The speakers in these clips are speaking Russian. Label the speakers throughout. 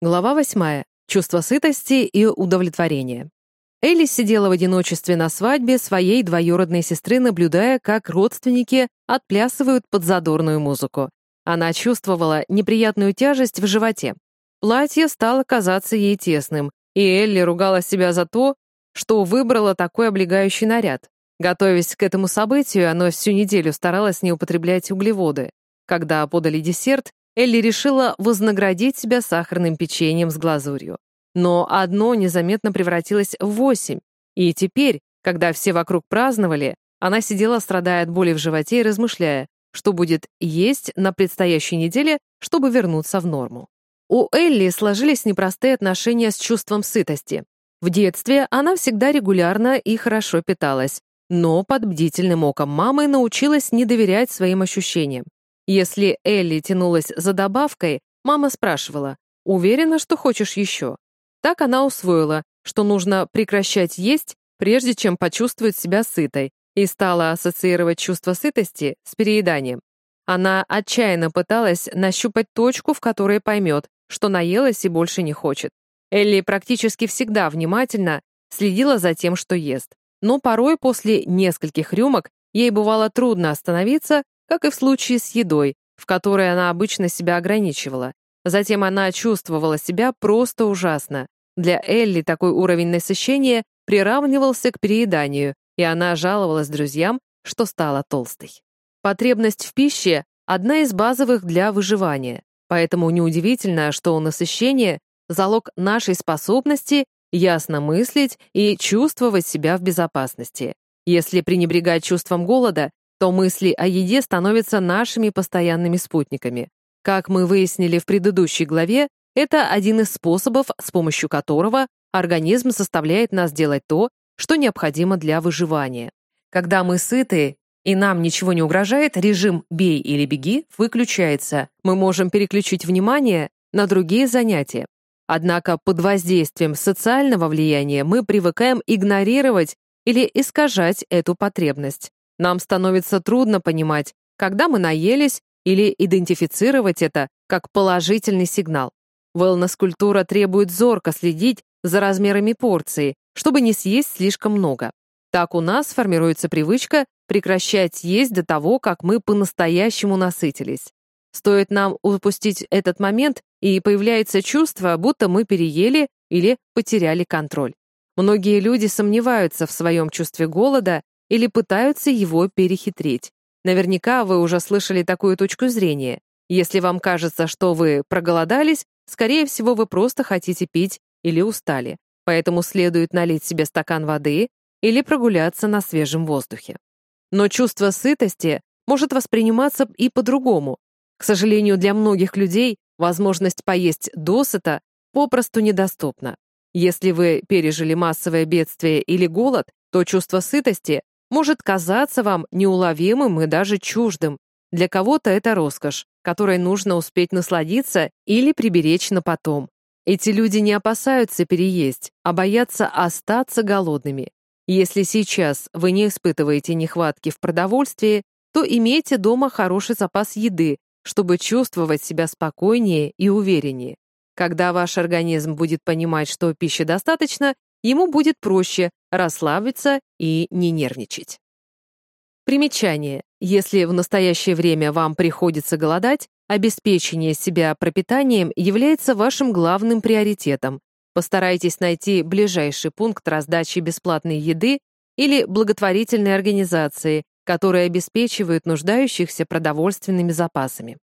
Speaker 1: Глава восьмая. Чувство сытости и удовлетворения. Элли сидела в одиночестве на свадьбе своей двоюродной сестры, наблюдая, как родственники отплясывают под задорную музыку. Она чувствовала неприятную тяжесть в животе. Платье стало казаться ей тесным, и Элли ругала себя за то, что выбрала такой облегающий наряд. Готовясь к этому событию, она всю неделю старалась не употреблять углеводы. Когда подали десерт, Элли решила вознаградить себя сахарным печеньем с глазурью. Но одно незаметно превратилось в восемь. И теперь, когда все вокруг праздновали, она сидела, страдая от боли в животе и размышляя, что будет есть на предстоящей неделе, чтобы вернуться в норму. У Элли сложились непростые отношения с чувством сытости. В детстве она всегда регулярно и хорошо питалась, но под бдительным оком мамы научилась не доверять своим ощущениям. Если Элли тянулась за добавкой, мама спрашивала, «Уверена, что хочешь еще?» Так она усвоила, что нужно прекращать есть, прежде чем почувствовать себя сытой, и стала ассоциировать чувство сытости с перееданием. Она отчаянно пыталась нащупать точку, в которой поймет, что наелась и больше не хочет. Элли практически всегда внимательно следила за тем, что ест. Но порой после нескольких рюмок ей бывало трудно остановиться, как и в случае с едой, в которой она обычно себя ограничивала. Затем она чувствовала себя просто ужасно. Для Элли такой уровень насыщения приравнивался к перееданию, и она жаловалась друзьям, что стала толстой. Потребность в пище – одна из базовых для выживания, поэтому неудивительно, что насыщение – залог нашей способности ясно мыслить и чувствовать себя в безопасности. Если пренебрегать чувством голода, то мысли о еде становятся нашими постоянными спутниками. Как мы выяснили в предыдущей главе, это один из способов, с помощью которого организм заставляет нас делать то, что необходимо для выживания. Когда мы сыты и нам ничего не угрожает, режим «бей или беги» выключается. Мы можем переключить внимание на другие занятия. Однако под воздействием социального влияния мы привыкаем игнорировать или искажать эту потребность. Нам становится трудно понимать, когда мы наелись, или идентифицировать это как положительный сигнал. Wellness-культура требует зорко следить за размерами порции, чтобы не съесть слишком много. Так у нас формируется привычка прекращать есть до того, как мы по-настоящему насытились. Стоит нам упустить этот момент, и появляется чувство, будто мы переели или потеряли контроль. Многие люди сомневаются в своем чувстве голода или пытаются его перехитрить. Наверняка вы уже слышали такую точку зрения. Если вам кажется, что вы проголодались, скорее всего, вы просто хотите пить или устали, поэтому следует налить себе стакан воды или прогуляться на свежем воздухе. Но чувство сытости может восприниматься и по-другому. К сожалению, для многих людей возможность поесть досыта попросту недоступна. Если вы пережили массовое бедствие или голод, то чувство сытости может казаться вам неуловимым и даже чуждым. Для кого-то это роскошь, которой нужно успеть насладиться или приберечь на потом. Эти люди не опасаются переесть, а боятся остаться голодными. Если сейчас вы не испытываете нехватки в продовольствии, то имейте дома хороший запас еды, чтобы чувствовать себя спокойнее и увереннее. Когда ваш организм будет понимать, что пищи достаточно, ему будет проще расслабиться и не нервничать. Примечание. Если в настоящее время вам приходится голодать, обеспечение себя пропитанием является вашим главным приоритетом. Постарайтесь найти ближайший пункт раздачи бесплатной еды или благотворительной организации, которые обеспечивают нуждающихся продовольственными запасами.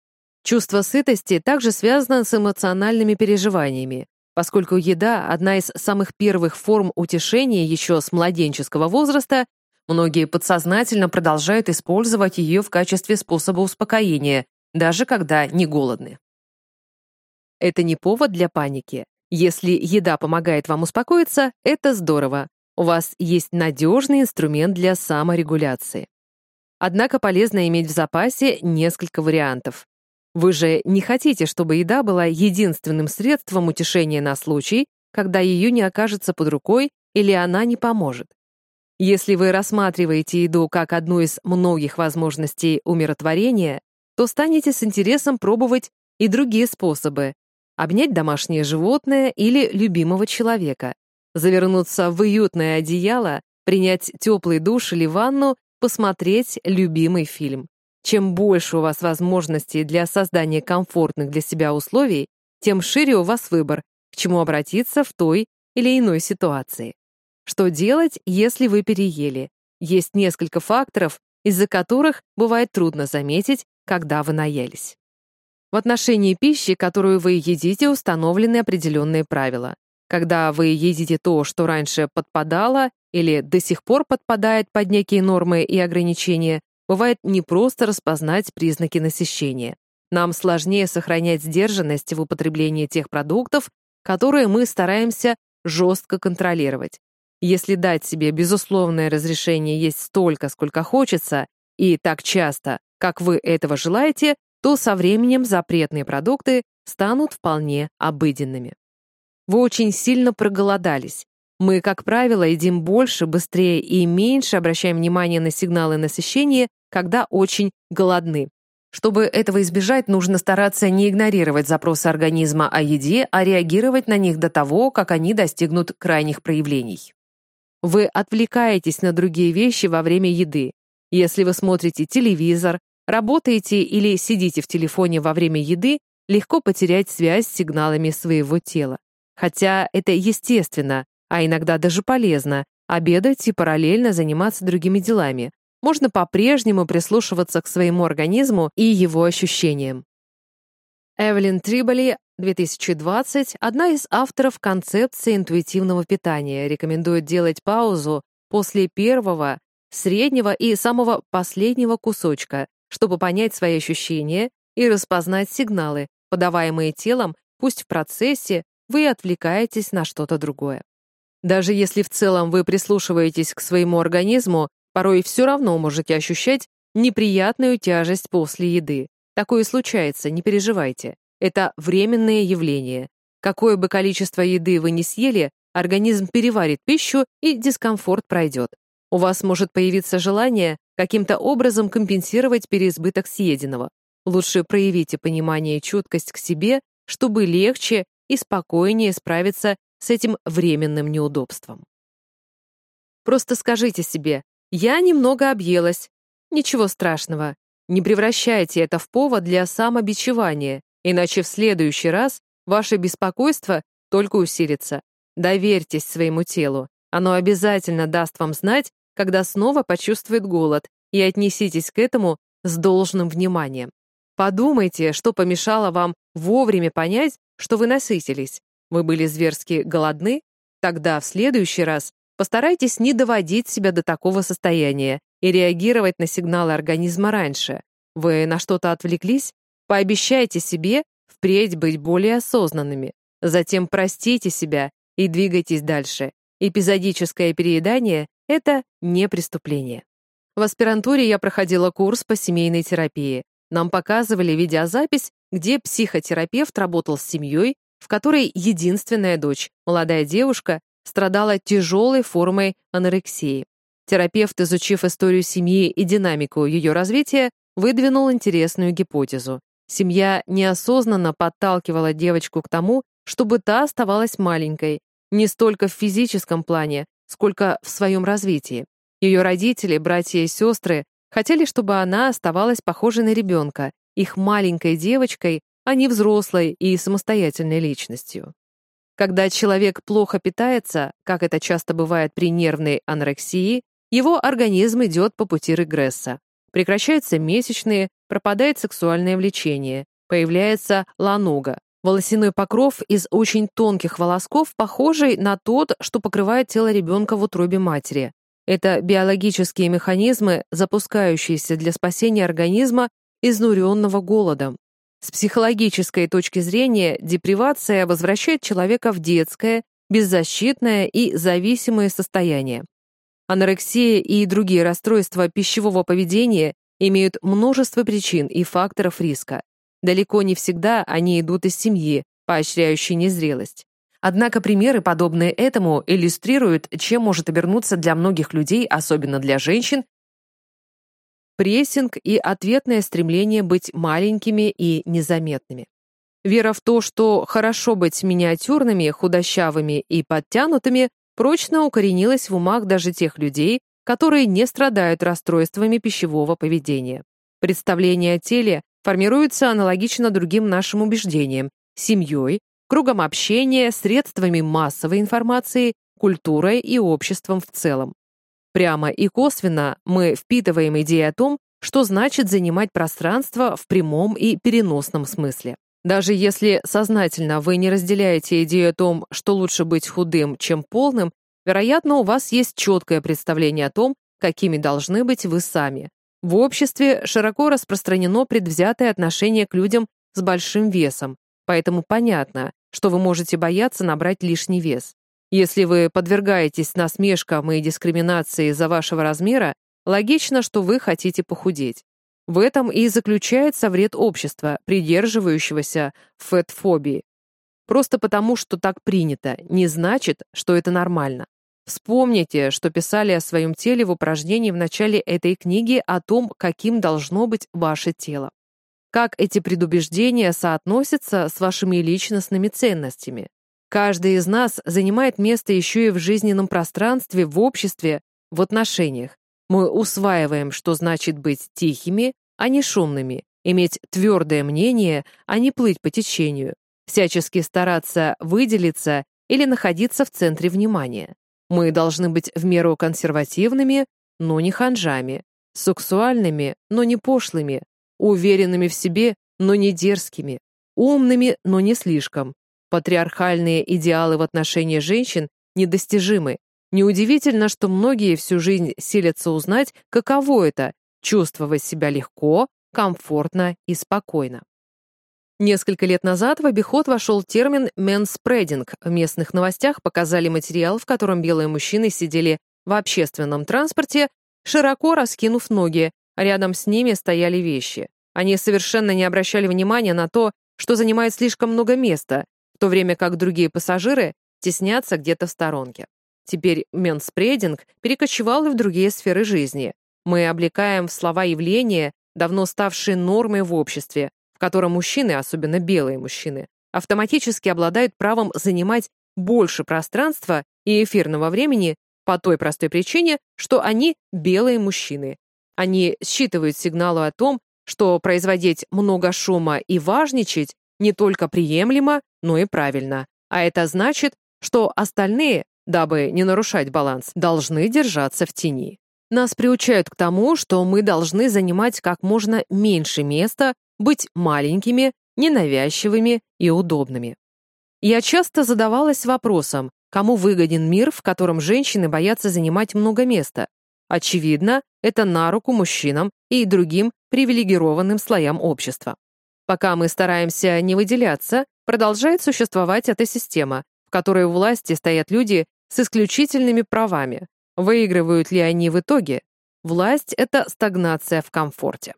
Speaker 1: Чувство сытости также связано с эмоциональными переживаниями, поскольку еда — одна из самых первых форм утешения еще с младенческого возраста, многие подсознательно продолжают использовать ее в качестве способа успокоения, даже когда не голодны. Это не повод для паники. Если еда помогает вам успокоиться, это здорово. У вас есть надежный инструмент для саморегуляции. Однако полезно иметь в запасе несколько вариантов. Вы же не хотите, чтобы еда была единственным средством утешения на случай, когда ее не окажется под рукой или она не поможет. Если вы рассматриваете еду как одну из многих возможностей умиротворения, то станете с интересом пробовать и другие способы, обнять домашнее животное или любимого человека, завернуться в уютное одеяло, принять теплый душ или ванну, посмотреть любимый фильм. Чем больше у вас возможностей для создания комфортных для себя условий, тем шире у вас выбор, к чему обратиться в той или иной ситуации. Что делать, если вы переели? Есть несколько факторов, из-за которых бывает трудно заметить, когда вы наелись. В отношении пищи, которую вы едите, установлены определенные правила. Когда вы едите то, что раньше подпадало или до сих пор подпадает под некие нормы и ограничения, бывает непросто распознать признаки насыщения. Нам сложнее сохранять сдержанность в употреблении тех продуктов, которые мы стараемся жестко контролировать. Если дать себе безусловное разрешение есть столько, сколько хочется, и так часто, как вы этого желаете, то со временем запретные продукты станут вполне обыденными. Вы очень сильно проголодались. Мы, как правило, едим больше, быстрее и меньше обращаем внимание на сигналы насыщения, когда очень голодны. Чтобы этого избежать, нужно стараться не игнорировать запросы организма о еде, а реагировать на них до того, как они достигнут крайних проявлений. Вы отвлекаетесь на другие вещи во время еды. Если вы смотрите телевизор, работаете или сидите в телефоне во время еды, легко потерять связь с сигналами своего тела. Хотя это естественно, а иногда даже полезно, обедать и параллельно заниматься другими делами. Можно по-прежнему прислушиваться к своему организму и его ощущениям. Эвелин Триболи 2020 одна из авторов концепции интуитивного питания рекомендует делать паузу после первого, среднего и самого последнего кусочка, чтобы понять свои ощущения и распознать сигналы, подаваемые телом, пусть в процессе вы отвлекаетесь на что-то другое. Даже если в целом вы прислушиваетесь к своему организму, порой все равно можете ощущать неприятную тяжесть после еды. Такое случается, не переживайте. Это временное явление. Какое бы количество еды вы не съели, организм переварит пищу и дискомфорт пройдет. У вас может появиться желание каким-то образом компенсировать переизбыток съеденного. Лучше проявите понимание и чуткость к себе, чтобы легче и спокойнее справиться с этим временным неудобством. Просто скажите себе «Я немного объелась». Ничего страшного. Не превращайте это в повод для самобичевания. Иначе в следующий раз ваше беспокойство только усилится. Доверьтесь своему телу. Оно обязательно даст вам знать, когда снова почувствует голод, и отнеситесь к этому с должным вниманием. Подумайте, что помешало вам вовремя понять, что вы насытились. Вы были зверски голодны? Тогда в следующий раз постарайтесь не доводить себя до такого состояния и реагировать на сигналы организма раньше. Вы на что-то отвлеклись? Пообещайте себе впредь быть более осознанными. Затем простите себя и двигайтесь дальше. Эпизодическое переедание — это не преступление. В аспирантуре я проходила курс по семейной терапии. Нам показывали видеозапись, где психотерапевт работал с семьей, в которой единственная дочь, молодая девушка, страдала тяжелой формой анорексии. Терапевт, изучив историю семьи и динамику ее развития, выдвинул интересную гипотезу. Семья неосознанно подталкивала девочку к тому, чтобы та оставалась маленькой, не столько в физическом плане, сколько в своем развитии. Ее родители, братья и сестры хотели, чтобы она оставалась похожей на ребенка, их маленькой девочкой, а не взрослой и самостоятельной личностью. Когда человек плохо питается, как это часто бывает при нервной анорексии, его организм идет по пути регресса. Прекращаются месячные, пропадает сексуальное влечение, появляется ланога, волосяной покров из очень тонких волосков, похожий на тот, что покрывает тело ребенка в утробе матери. Это биологические механизмы, запускающиеся для спасения организма, изнуренного голодом. С психологической точки зрения депривация возвращает человека в детское, беззащитное и зависимое состояние. Анорексия и другие расстройства пищевого поведения имеют множество причин и факторов риска. Далеко не всегда они идут из семьи, поощряющей незрелость. Однако примеры, подобные этому, иллюстрируют, чем может обернуться для многих людей, особенно для женщин, прессинг и ответное стремление быть маленькими и незаметными. Вера в то, что хорошо быть миниатюрными, худощавыми и подтянутыми, прочно укоренилась в умах даже тех людей, которые не страдают расстройствами пищевого поведения. Представление о теле формируется аналогично другим нашим убеждениям – семьей, кругом общения, средствами массовой информации, культурой и обществом в целом. Прямо и косвенно мы впитываем идеи о том, что значит занимать пространство в прямом и переносном смысле. Даже если сознательно вы не разделяете идею о том, что лучше быть худым, чем полным, вероятно, у вас есть четкое представление о том, какими должны быть вы сами. В обществе широко распространено предвзятое отношение к людям с большим весом, поэтому понятно, что вы можете бояться набрать лишний вес. Если вы подвергаетесь насмешкам и дискриминации из-за вашего размера, логично, что вы хотите похудеть. В этом и заключается вред общества, придерживающегося фэтфобии. Просто потому, что так принято, не значит, что это нормально. Вспомните, что писали о своем теле в упражнении в начале этой книги о том, каким должно быть ваше тело. Как эти предубеждения соотносятся с вашими личностными ценностями. Каждый из нас занимает место еще и в жизненном пространстве, в обществе, в отношениях. Мы усваиваем, что значит быть тихими, а не шумными, иметь твердое мнение, а не плыть по течению, всячески стараться выделиться или находиться в центре внимания. Мы должны быть в меру консервативными, но не ханжами, сексуальными, но не пошлыми, уверенными в себе, но не дерзкими, умными, но не слишком. Патриархальные идеалы в отношении женщин недостижимы, Неудивительно, что многие всю жизнь силятся узнать, каково это — чувствовать себя легко, комфортно и спокойно. Несколько лет назад в обиход вошел термин «менспрединг». В местных новостях показали материал, в котором белые мужчины сидели в общественном транспорте, широко раскинув ноги, а рядом с ними стояли вещи. Они совершенно не обращали внимания на то, что занимает слишком много места, в то время как другие пассажиры теснятся где-то в сторонке. Теперь менспрединг перекочевал и в другие сферы жизни. Мы облекаем в слова явления, давно ставшие нормой в обществе, в котором мужчины, особенно белые мужчины, автоматически обладают правом занимать больше пространства и эфирного времени по той простой причине, что они белые мужчины. Они считывают сигналы о том, что производить много шума и важничать не только приемлемо, но и правильно. А это значит, что остальные дабы не нарушать баланс, должны держаться в тени. Нас приучают к тому, что мы должны занимать как можно меньше места, быть маленькими, ненавязчивыми и удобными. Я часто задавалась вопросом, кому выгоден мир, в котором женщины боятся занимать много места. Очевидно, это на руку мужчинам и другим привилегированным слоям общества. Пока мы стараемся не выделяться, продолжает существовать эта система, в которой у власти стоят люди, с исключительными правами. Выигрывают ли они в итоге? Власть — это стагнация в комфорте.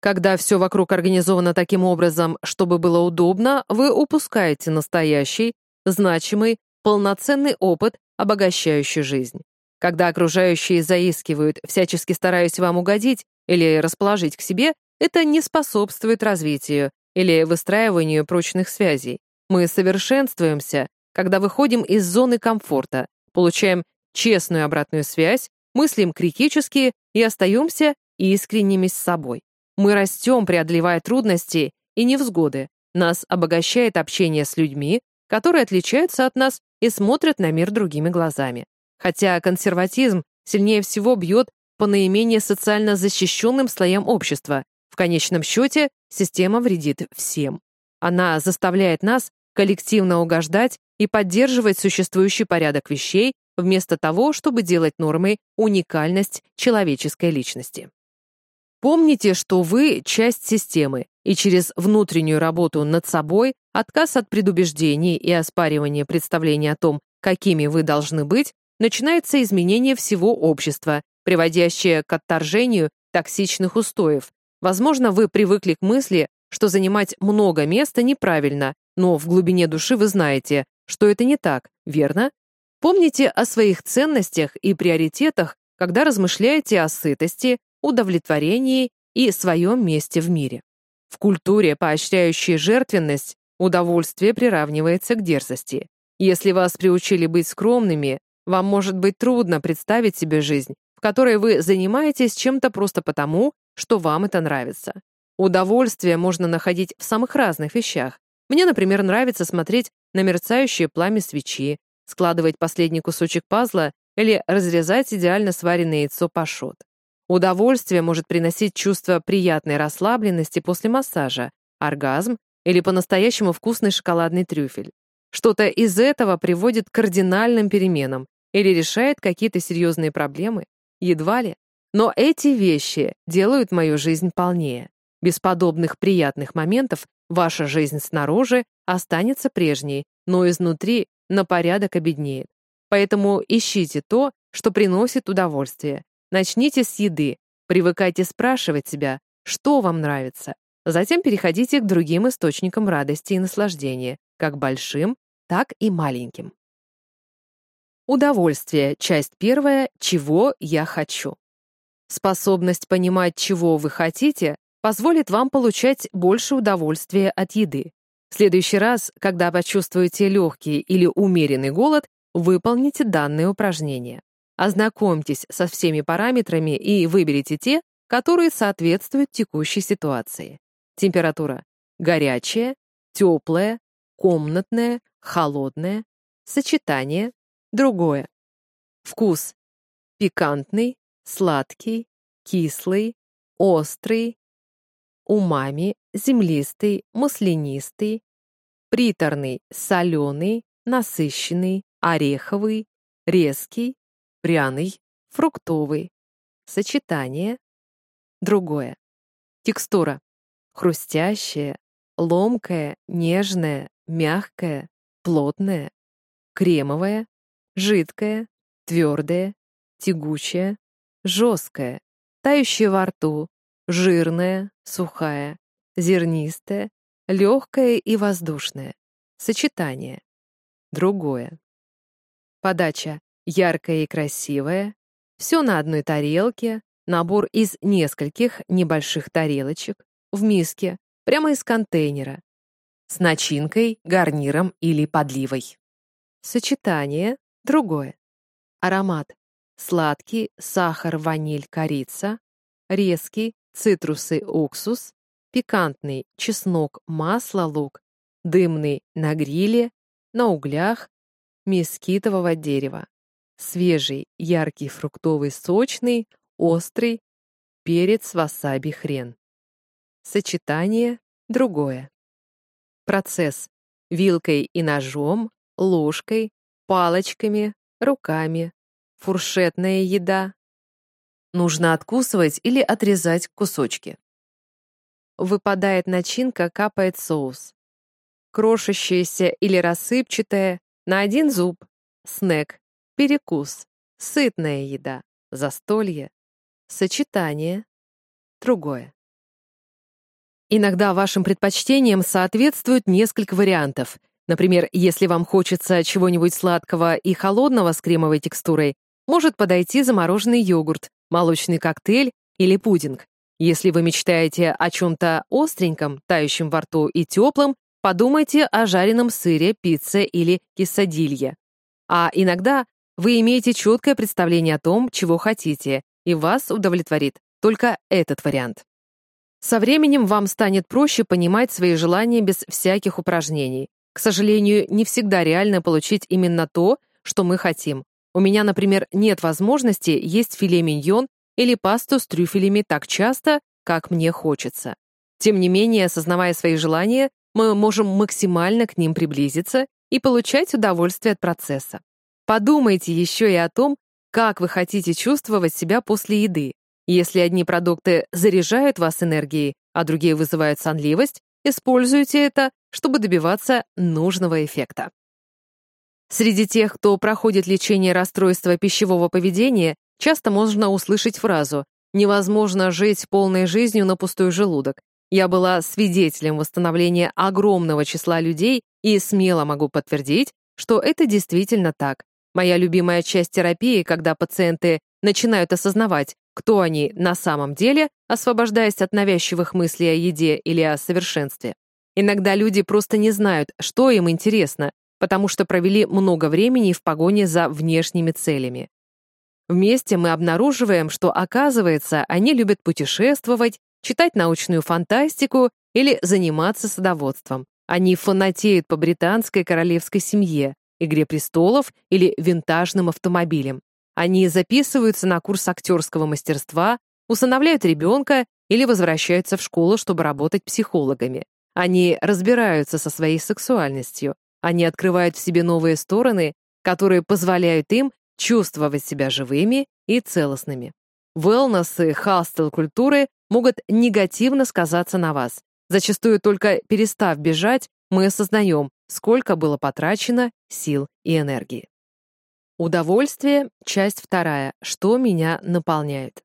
Speaker 1: Когда все вокруг организовано таким образом, чтобы было удобно, вы упускаете настоящий, значимый, полноценный опыт, обогащающий жизнь. Когда окружающие заискивают, всячески стараясь вам угодить или расположить к себе, это не способствует развитию или выстраиванию прочных связей. Мы совершенствуемся, когда выходим из зоны комфорта, получаем честную обратную связь, мыслим критически и остаемся искренними с собой. Мы растем, преодолевая трудности и невзгоды. Нас обогащает общение с людьми, которые отличаются от нас и смотрят на мир другими глазами. Хотя консерватизм сильнее всего бьет по наименее социально защищенным слоям общества, в конечном счете система вредит всем. Она заставляет нас коллективно угождать и поддерживать существующий порядок вещей, вместо того, чтобы делать нормой уникальность человеческой личности. Помните, что вы — часть системы, и через внутреннюю работу над собой, отказ от предубеждений и оспаривание представления о том, какими вы должны быть, начинается изменение всего общества, приводящее к отторжению токсичных устоев. Возможно, вы привыкли к мысли, что занимать много места неправильно, но в глубине души вы знаете, что это не так, верно? Помните о своих ценностях и приоритетах, когда размышляете о сытости, удовлетворении и своем месте в мире. В культуре, поощряющей жертвенность, Удовольствие приравнивается к дерзости. Если вас приучили быть скромными, вам может быть трудно представить себе жизнь, в которой вы занимаетесь чем-то просто потому, что вам это нравится. Удовольствие можно находить в самых разных вещах. Мне, например, нравится смотреть на мерцающее пламя свечи, складывать последний кусочек пазла или разрезать идеально сваренное яйцо пашот. Удовольствие может приносить чувство приятной расслабленности после массажа, оргазм или по-настоящему вкусный шоколадный трюфель. Что-то из этого приводит к кардинальным переменам или решает какие-то серьезные проблемы, едва ли. Но эти вещи делают мою жизнь полнее. Без подобных приятных моментов ваша жизнь снаружи останется прежней, но изнутри на порядок обеднеет. Поэтому ищите то, что приносит удовольствие. Начните с еды, привыкайте спрашивать себя, что вам нравится. Затем переходите к другим источникам радости и наслаждения, как большим, так и маленьким. Удовольствие. Часть первая. Чего я хочу. Способность понимать, чего вы хотите, позволит вам получать больше удовольствия от еды. В следующий раз, когда почувствуете легкий или умеренный голод, выполните данное упражнение. Ознакомьтесь со всеми параметрами и выберите те, которые соответствуют текущей ситуации. Температура – горячая, теплая, комнатная, холодная, сочетание – другое. Вкус – пикантный, сладкий, кислый, острый, умами, землистый, маслянистый, приторный, соленый, насыщенный, ореховый, резкий, пряный, фруктовый. Сочетание. Другое. Текстура. Хрустящая, ломкая, нежная, мягкая, плотная, кремовая, жидкая, твердая, тягучая, жесткая, тающая во рту, жирная, сухая, зернистая, легкая и воздушная. Сочетание. Другое. Подача яркая и красивая, все на одной тарелке, набор из нескольких небольших тарелочек, в миске, прямо из контейнера, с начинкой, гарниром или подливой. Сочетание другое. Аромат. Сладкий, сахар, ваниль, корица. Резкий, цитрусы, уксус. Пикантный, чеснок, масло, лук. Дымный, на гриле, на углях, мескитового дерева. Свежий, яркий, фруктовый, сочный, острый, перец, васаби, хрен. Сочетание другое. Процесс. Вилкой и ножом, ложкой, палочками, руками. Фуршетная еда. Нужно откусывать или отрезать кусочки. Выпадает начинка, капает соус крошащаяся или рассыпчатая, на один зуб, снэк, перекус, сытная еда, застолье, сочетание, другое. Иногда вашим предпочтениям соответствуют несколько вариантов. Например, если вам хочется чего-нибудь сладкого и холодного с кремовой текстурой, может подойти замороженный йогурт, молочный коктейль или пудинг. Если вы мечтаете о чем-то остреньком, тающем во рту и теплом, Подумайте о жареном сыре, пицце или кисадилье. А иногда вы имеете четкое представление о том, чего хотите, и вас удовлетворит только этот вариант. Со временем вам станет проще понимать свои желания без всяких упражнений. К сожалению, не всегда реально получить именно то, что мы хотим. У меня, например, нет возможности есть филе миньон или пасту с трюфелями так часто, как мне хочется. Тем не менее, осознавая свои желания, мы можем максимально к ним приблизиться и получать удовольствие от процесса. Подумайте еще и о том, как вы хотите чувствовать себя после еды. Если одни продукты заряжают вас энергией, а другие вызывают сонливость, используйте это, чтобы добиваться нужного эффекта. Среди тех, кто проходит лечение расстройства пищевого поведения, часто можно услышать фразу «невозможно жить полной жизнью на пустой желудок». Я была свидетелем восстановления огромного числа людей и смело могу подтвердить, что это действительно так. Моя любимая часть терапии, когда пациенты начинают осознавать, кто они на самом деле, освобождаясь от навязчивых мыслей о еде или о совершенстве. Иногда люди просто не знают, что им интересно, потому что провели много времени в погоне за внешними целями. Вместе мы обнаруживаем, что, оказывается, они любят путешествовать, читать научную фантастику или заниматься садоводством. Они фанатеют по британской королевской семье, «Игре престолов» или винтажным автомобилям. Они записываются на курс актерского мастерства, усыновляют ребенка или возвращаются в школу, чтобы работать психологами. Они разбираются со своей сексуальностью. Они открывают в себе новые стороны, которые позволяют им чувствовать себя живыми и целостными. Wellness и хастел культуры могут негативно сказаться на вас. Зачастую только перестав бежать, мы осознаем, сколько было потрачено сил и энергии. Удовольствие, часть вторая. Что меня наполняет?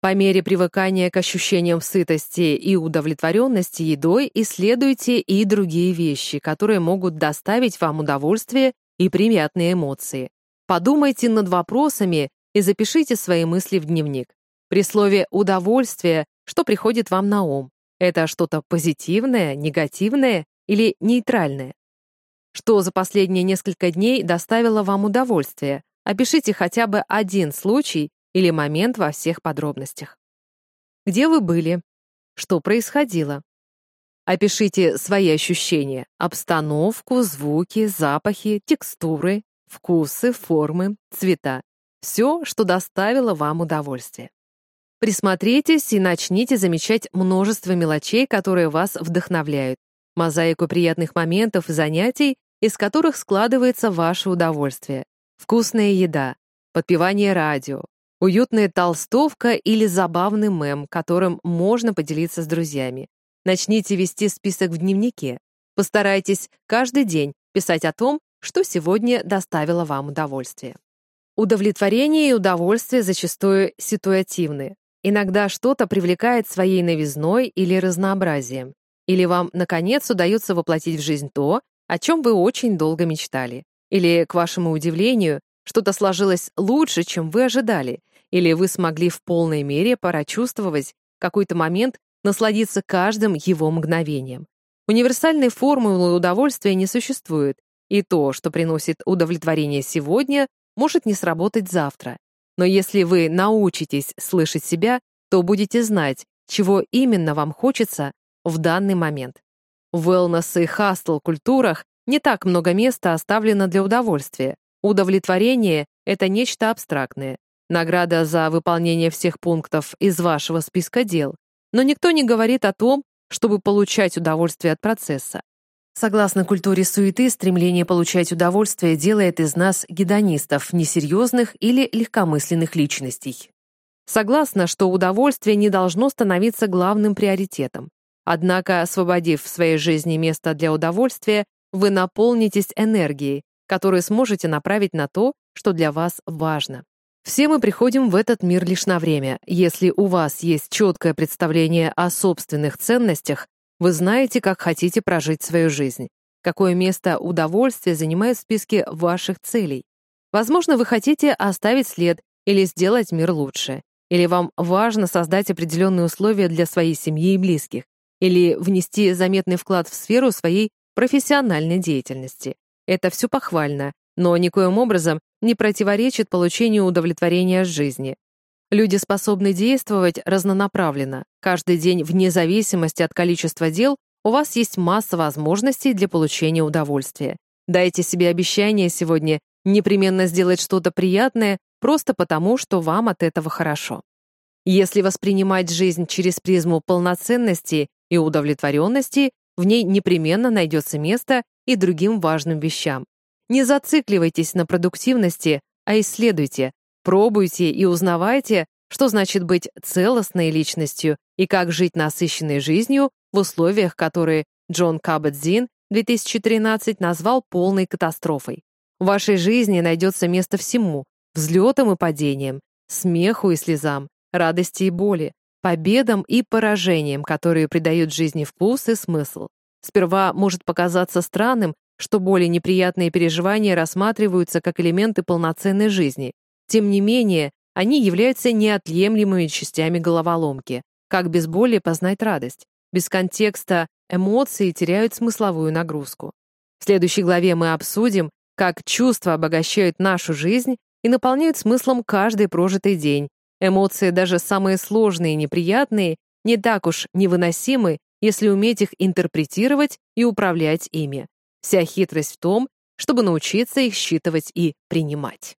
Speaker 1: По мере привыкания к ощущениям сытости и удовлетворенности едой исследуйте и другие вещи, которые могут доставить вам удовольствие и приятные эмоции. Подумайте над вопросами и запишите свои мысли в дневник. При слове «удовольствие» что приходит вам на ум? Это что-то позитивное, негативное или нейтральное? Что за последние несколько дней доставило вам удовольствие? Опишите хотя бы один случай или момент во всех подробностях. Где вы были? Что происходило? Опишите свои ощущения, обстановку, звуки, запахи, текстуры, вкусы, формы, цвета. Все, что доставило вам удовольствие. Присмотритесь и начните замечать множество мелочей, которые вас вдохновляют, мозаику приятных моментов и занятий, из которых складывается ваше удовольствие. Вкусная еда, подпевание радио, уютная толстовка или забавный мем, которым можно поделиться с друзьями. Начните вести список в дневнике. Постарайтесь каждый день писать о том, что сегодня доставило вам удовольствие. Удовлетворение и удовольствие зачастую ситуативны. Иногда что-то привлекает своей новизной или разнообразием. Или вам, наконец, удается воплотить в жизнь то, о чем вы очень долго мечтали. Или, к вашему удивлению, что-то сложилось лучше, чем вы ожидали. Или вы смогли в полной мере прочувствовать какой-то момент, насладиться каждым его мгновением. Универсальной формулы удовольствия не существует, и то, что приносит удовлетворение сегодня, может не сработать завтра. Но если вы научитесь слышать себя, то будете знать, чего именно вам хочется в данный момент. В wellness и хастл культурах не так много места оставлено для удовольствия. Удовлетворение — это нечто абстрактное. Награда за выполнение всех пунктов из вашего списка дел. Но никто не говорит о том, чтобы получать удовольствие от процесса. Согласно культуре суеты, стремление получать удовольствие делает из нас гедонистов, несерьезных или легкомысленных личностей. Согласна, что удовольствие не должно становиться главным приоритетом. Однако, освободив в своей жизни место для удовольствия, вы наполнитесь энергией, которую сможете направить на то, что для вас важно. Все мы приходим в этот мир лишь на время. Если у вас есть четкое представление о собственных ценностях, вы знаете, как хотите прожить свою жизнь, какое место удовольствия занимает в списке ваших целей. Возможно, вы хотите оставить след или сделать мир лучше, или вам важно создать определенные условия для своей семьи и близких, или внести заметный вклад в сферу своей профессиональной деятельности. Это все похвально, но никоим образом не противоречит получению удовлетворения жизни. Люди способны действовать разнонаправленно. Каждый день, вне зависимости от количества дел, у вас есть масса возможностей для получения удовольствия. Дайте себе обещание сегодня непременно сделать что-то приятное просто потому, что вам от этого хорошо. Если воспринимать жизнь через призму полноценности и удовлетворенности, в ней непременно найдется место и другим важным вещам. Не зацикливайтесь на продуктивности, а исследуйте, Пробуйте и узнавайте, что значит быть целостной личностью и как жить насыщенной жизнью в условиях, которые Джон Каббет-Зин 2013 назвал полной катастрофой. В вашей жизни найдется место всему — взлетам и падениям, смеху и слезам, радости и боли, победам и поражениям, которые придают жизни вкус и смысл. Сперва может показаться странным, что более неприятные переживания рассматриваются как элементы полноценной жизни, тем не менее, они являются неотъемлемыми частями головоломки. Как без боли познать радость? Без контекста эмоции теряют смысловую нагрузку. В следующей главе мы обсудим, как чувства обогащают нашу жизнь и наполняют смыслом каждый прожитый день. Эмоции, даже самые сложные и неприятные, не так уж невыносимы, если уметь их интерпретировать и управлять ими. Вся хитрость в том, чтобы научиться их считывать и принимать.